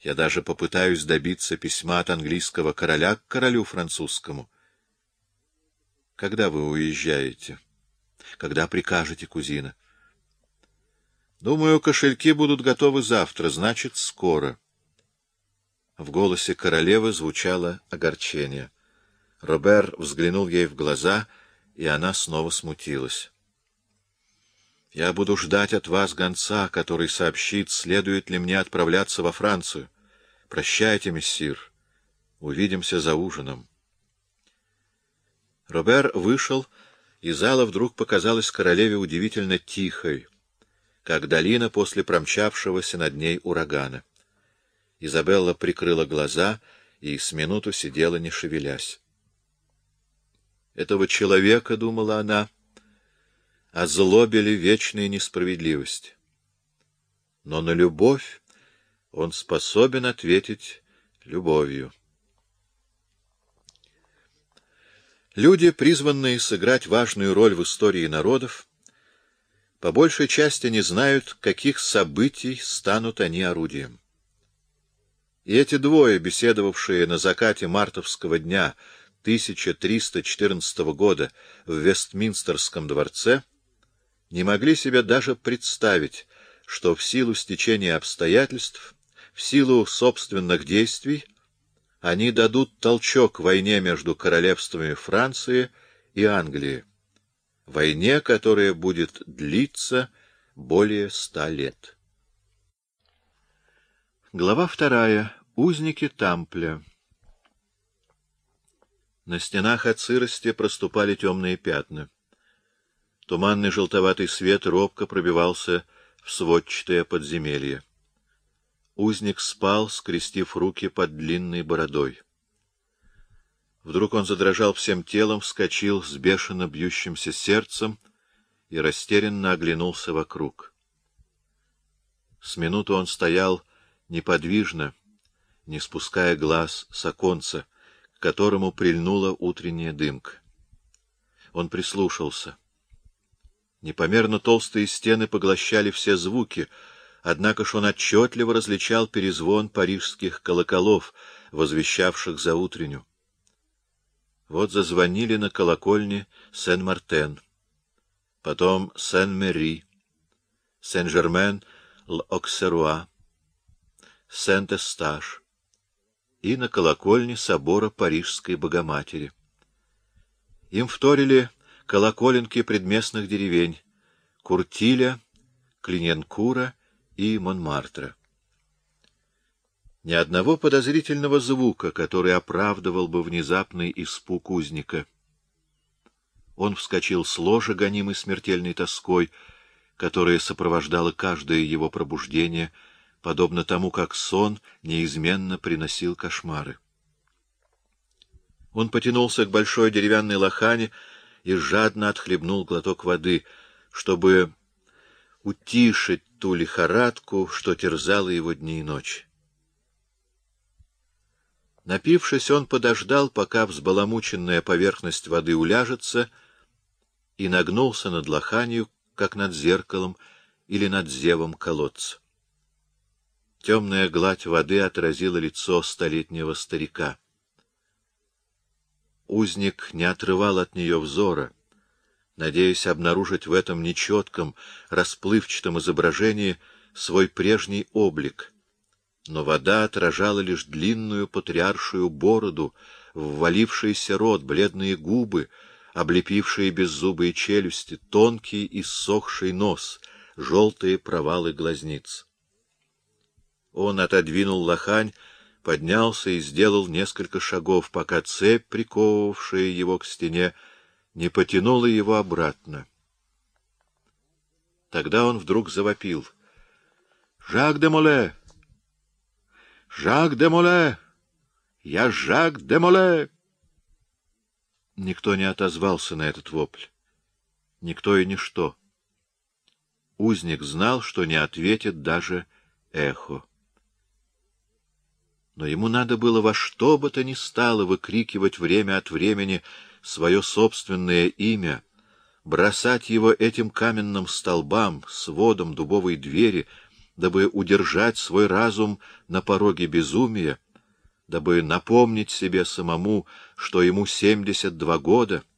Я даже попытаюсь добиться письма от английского короля к королю французскому. Когда вы уезжаете? Когда прикажете, кузина? Думаю, кошельки будут готовы завтра, значит, скоро. В голосе королевы звучало огорчение. Робер взглянул ей в глаза, и она снова смутилась. — Я буду ждать от вас гонца, который сообщит, следует ли мне отправляться во Францию. Прощайте, мессир. Увидимся за ужином. Робер вышел, и зала вдруг показалась королеве удивительно тихой, как долина после промчавшегося над ней урагана. Изабелла прикрыла глаза и с минуту сидела, не шевелясь. Этого человека, — думала она, — озлобили вечные несправедливости. Но на любовь он способен ответить любовью. Люди, призванные сыграть важную роль в истории народов, по большей части не знают, каких событий станут они орудием. И эти двое, беседовавшие на закате мартовского дня 1314 года в Вестминстерском дворце, не могли себе даже представить, что в силу стечения обстоятельств, в силу собственных действий, они дадут толчок войне между королевствами Франции и Англии, войне, которая будет длиться более ста лет. Глава вторая. Узники Тампля. На стенах от сырости проступали темные пятна. Туманный желтоватый свет робко пробивался в сводчатое подземелье. Узник спал, скрестив руки под длинной бородой. Вдруг он задрожал всем телом, вскочил с бешено бьющимся сердцем и растерянно оглянулся вокруг. С минуту он стоял неподвижно, не спуская глаз с оконца, к которому прильнула утренняя дымка. Он прислушался. Непомерно толстые стены поглощали все звуки — Однако ж он отчетливо различал перезвон парижских колоколов, возвещавших за утренню. Вот зазвонили на колокольне Сен-Мартен, потом Сен-Мери, Сен-Жермен-L'Оксеруа, Сент-Эстаж и на колокольне собора Парижской Богоматери. Им вторили колоколенки предместных деревень Куртиля, Клиненкура и Монмартра. Ни одного подозрительного звука, который оправдывал бы внезапный испуг узника. Он вскочил с ложа, гонимый смертельной тоской, которая сопровождала каждое его пробуждение, подобно тому, как сон неизменно приносил кошмары. Он потянулся к большой деревянной лохане и жадно отхлебнул глоток воды, чтобы утишить ту лихорадку, что терзала его дни и ночи. Напившись, он подождал, пока взбаламученная поверхность воды уляжется, и нагнулся над лоханью, как над зеркалом или над зевом колодца. Темная гладь воды отразила лицо столетнего старика. Узник не отрывал от нее взора — надеясь обнаружить в этом нечетком, расплывчатом изображении свой прежний облик. Но вода отражала лишь длинную патриаршую бороду, ввалившийся рот, бледные губы, облепившие беззубые челюсти, тонкий и ссохший нос, желтые провалы глазниц. Он отодвинул лохань, поднялся и сделал несколько шагов, пока цепь, приковывавшая его к стене, не потянуло его обратно. Тогда он вдруг завопил. — Жак де Моле! Жак де Моле! Я Жак де Моле! Никто не отозвался на этот вопль. Никто и ничто. Узник знал, что не ответит даже эхо. Но ему надо было во что бы то ни стало выкрикивать время от времени — свое собственное имя, бросать его этим каменным столбам, сводом дубовой двери, дабы удержать свой разум на пороге безумия, дабы напомнить себе самому, что ему семьдесят два года —